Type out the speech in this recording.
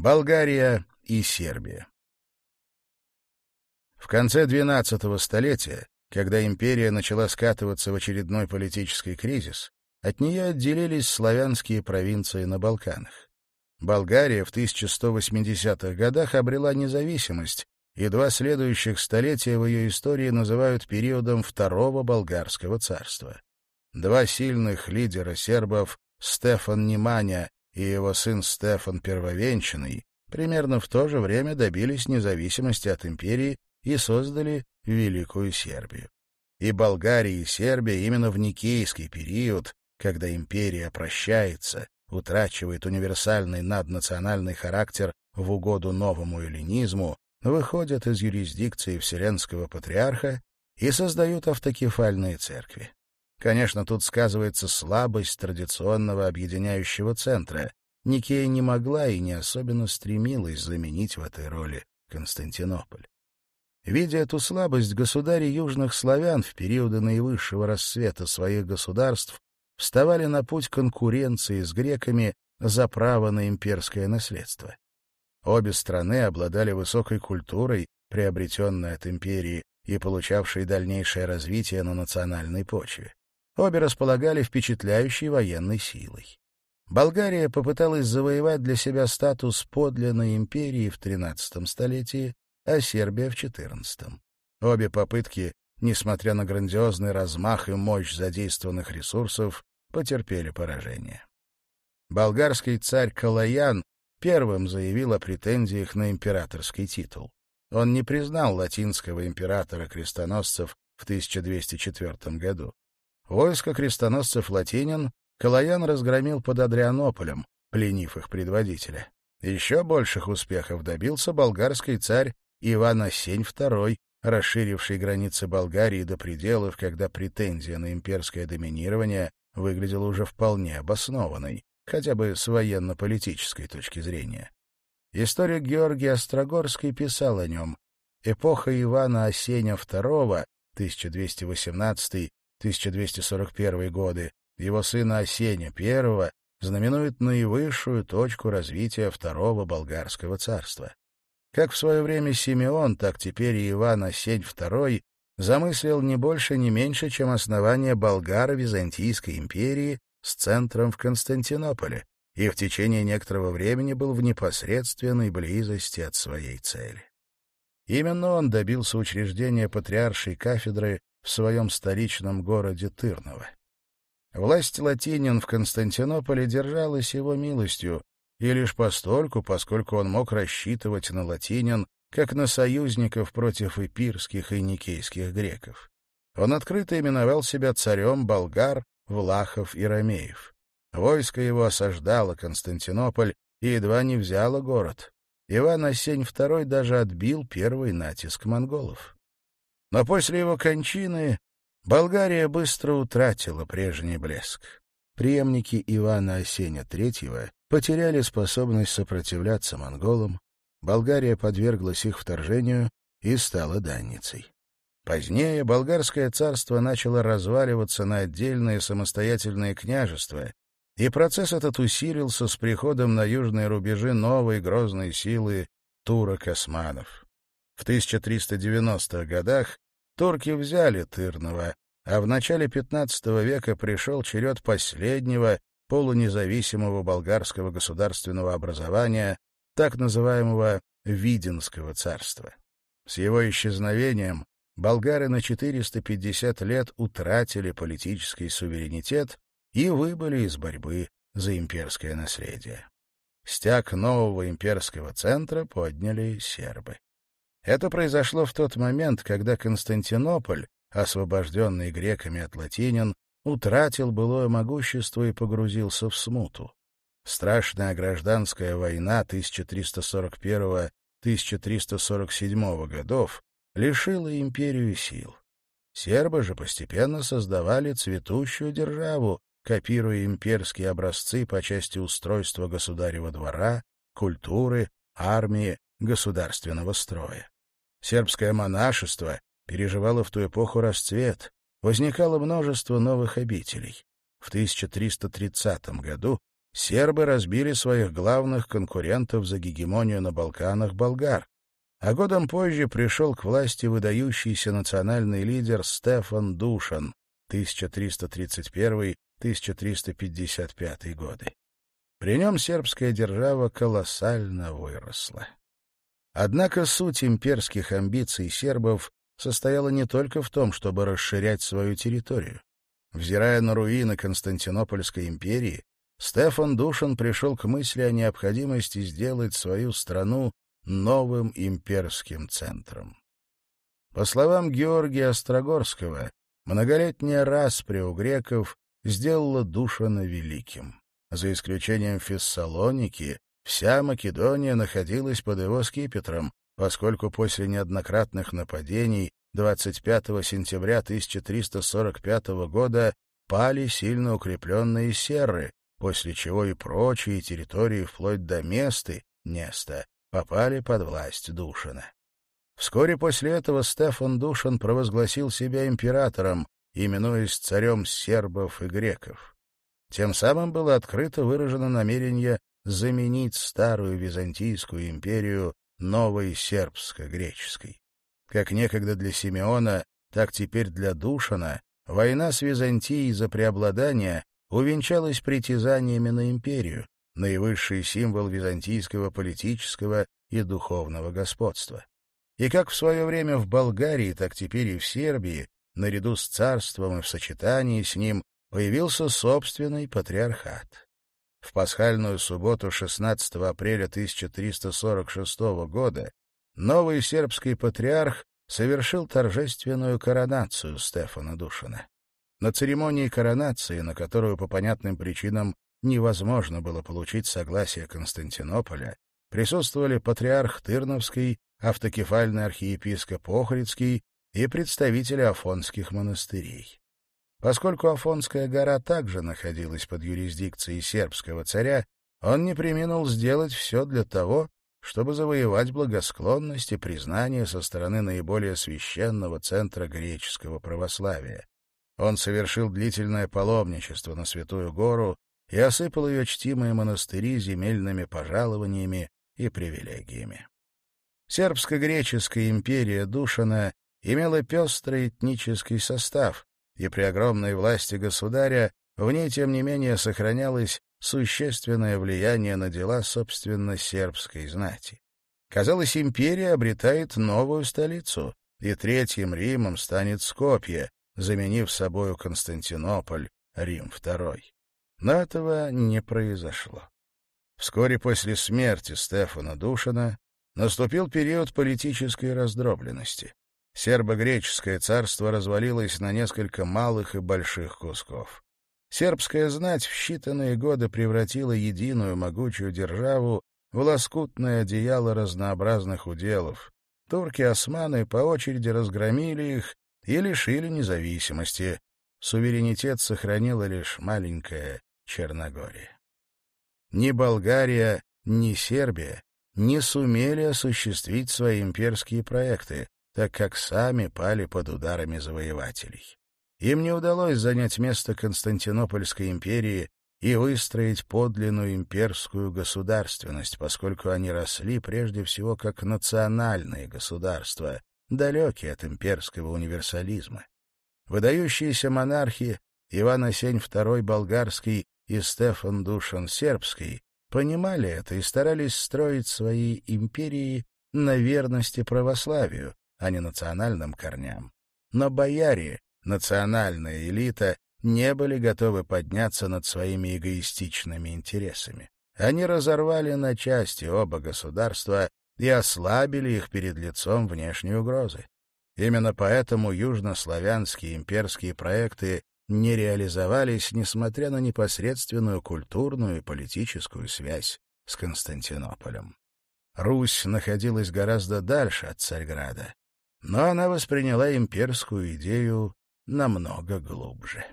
Болгария и Сербия. В конце XII столетия, когда империя начала скатываться в очередной политический кризис, от нее отделились славянские провинции на Балканах. Болгария в 1180-х годах обрела независимость, и два следующих столетия в ее истории называют периодом Второго Болгарского царства. Два сильных лидера сербов, Стефан Неманя и его сын Стефан Первовенчанный примерно в то же время добились независимости от империи и создали Великую Сербию. И Болгария и Сербия именно в Никейский период, когда империя прощается, утрачивает универсальный наднациональный характер в угоду новому эллинизму, выходят из юрисдикции Вселенского Патриарха и создают автокефальные церкви. Конечно, тут сказывается слабость традиционного объединяющего центра. Никея не могла и не особенно стремилась заменить в этой роли Константинополь. Видя эту слабость, государи южных славян в периоды наивысшего расцвета своих государств вставали на путь конкуренции с греками за право на имперское наследство. Обе страны обладали высокой культурой, приобретенной от империи и получавшей дальнейшее развитие на национальной почве. Обе располагали впечатляющей военной силой. Болгария попыталась завоевать для себя статус подлинной империи в XIII столетии, а Сербия в XIV. Обе попытки, несмотря на грандиозный размах и мощь задействованных ресурсов, потерпели поражение. Болгарский царь Калаян первым заявил о претензиях на императорский титул. Он не признал латинского императора-крестоносцев в 1204 году. Войско крестоносцев Латинин Калаян разгромил под Адрианополем, пленив их предводителя. Еще больших успехов добился болгарский царь Иван Осень II, расширивший границы Болгарии до пределов, когда претензия на имперское доминирование выглядела уже вполне обоснованной, хотя бы с военно-политической точки зрения. Историк Георгий Острогорский писал о нем. Эпоха Ивана Осеня II, 1218 1241 годы, его сына Осеня I знаменует наивысшую точку развития Второго Болгарского царства. Как в свое время Симеон, так теперь и Иван Осень II замыслил не больше, не меньше, чем основание болгаро-византийской империи с центром в Константинополе, и в течение некоторого времени был в непосредственной близости от своей цели. Именно он добился учреждения патриаршей кафедры в своем столичном городе Тырново. Власть латинин в Константинополе держалась его милостью, и лишь постольку, поскольку он мог рассчитывать на латинин как на союзников против эпирских и никейских греков. Он открыто именовал себя царем болгар, влахов и ромеев. Войско его осаждало Константинополь и едва не взяло город. Иван Осень II даже отбил первый натиск монголов но после его кончины Болгария быстро утратила прежний блеск. Приемники Ивана Осеня III потеряли способность сопротивляться монголам, Болгария подверглась их вторжению и стала данницей. Позднее болгарское царство начало разваливаться на отдельные самостоятельные княжества, и процесс этот усилился с приходом на южные рубежи новой грозной силы турок-османов. В 1390-х годах турки взяли Тырново, а в начале XV века пришел черед последнего полунезависимого болгарского государственного образования, так называемого Виденского царства. С его исчезновением болгары на 450 лет утратили политический суверенитет и выбыли из борьбы за имперское наследие. Стяг нового имперского центра подняли сербы. Это произошло в тот момент, когда Константинополь, освобожденный греками от латинин, утратил былое могущество и погрузился в смуту. Страшная гражданская война 1341-1347 годов лишила империю сил. Сербы же постепенно создавали цветущую державу, копируя имперские образцы по части устройства государева двора, культуры, армии, государственного строя. Сербское монашество переживало в ту эпоху расцвет, возникало множество новых обителей. В 1330 году сербы разбили своих главных конкурентов за гегемонию на Балканах болгар, а годом позже пришел к власти выдающийся национальный лидер Стефан Душан 1331-1355 годы. При нем сербская держава колоссально выросла. Однако суть имперских амбиций сербов состояла не только в том, чтобы расширять свою территорию. Взирая на руины Константинопольской империи, Стефан Душин пришел к мысли о необходимости сделать свою страну новым имперским центром. По словам Георгия Острогорского, многолетняя распри у греков сделала Душина великим. За исключением Фессалоники, Вся Македония находилась под его скипетром, поскольку после неоднократных нападений 25 сентября 1345 года пали сильно укрепленные серры, после чего и прочие территории вплоть до Месты, Неста, попали под власть Душина. Вскоре после этого Стефан Душин провозгласил себя императором, именуясь царем сербов и греков. Тем самым было открыто выражено намерение заменить старую Византийскую империю новой сербско-греческой. Как некогда для Симеона, так теперь для Душана война с Византией за преобладание увенчалась притязаниями на империю, наивысший символ византийского политического и духовного господства. И как в свое время в Болгарии, так теперь и в Сербии, наряду с царством и в сочетании с ним, появился собственный патриархат в пасхальную субботу 16 апреля 1346 года новый сербский патриарх совершил торжественную коронацию Стефана Душина. На церемонии коронации, на которую по понятным причинам невозможно было получить согласие Константинополя, присутствовали патриарх Тырновский, автокефальный архиепископ Охридский и представители афонских монастырей. Поскольку Афонская гора также находилась под юрисдикцией сербского царя, он не преминул сделать все для того, чтобы завоевать благосклонность и признание со стороны наиболее священного центра греческого православия. Он совершил длительное паломничество на Святую Гору и осыпал ее чтимые монастыри земельными пожалованиями и привилегиями. Сербско-греческая империя Душана имела пестрый этнический состав, и при огромной власти государя в ней, тем не менее, сохранялось существенное влияние на дела, собственно, сербской знати. Казалось, империя обретает новую столицу, и третьим Римом станет Скопье, заменив собою Константинополь, Рим II. Но этого не произошло. Вскоре после смерти Стефана Душина наступил период политической раздробленности сербо-греческое царство развалилось на несколько малых и больших кусков. Сербская знать в считанные годы превратила единую могучую державу в лоскутное одеяло разнообразных уделов. Турки-османы по очереди разгромили их и лишили независимости. Суверенитет сохранила лишь маленькая Черногория. Ни Болгария, ни Сербия не сумели осуществить свои имперские проекты, так как сами пали под ударами завоевателей. Им не удалось занять место Константинопольской империи и выстроить подлинную имперскую государственность, поскольку они росли прежде всего как национальные государства, далекие от имперского универсализма. Выдающиеся монархи Иван Осень II болгарский и Стефан Душан сербский понимали это и старались строить свои империи на верности православию, а не национальным корням. Но бояре, национальная элита, не были готовы подняться над своими эгоистичными интересами. Они разорвали на части оба государства и ослабили их перед лицом внешней угрозы. Именно поэтому южнославянские имперские проекты не реализовались, несмотря на непосредственную культурную и политическую связь с Константинополем. Русь находилась гораздо дальше от Царьграда, но она восприняла имперскую идею намного глубже.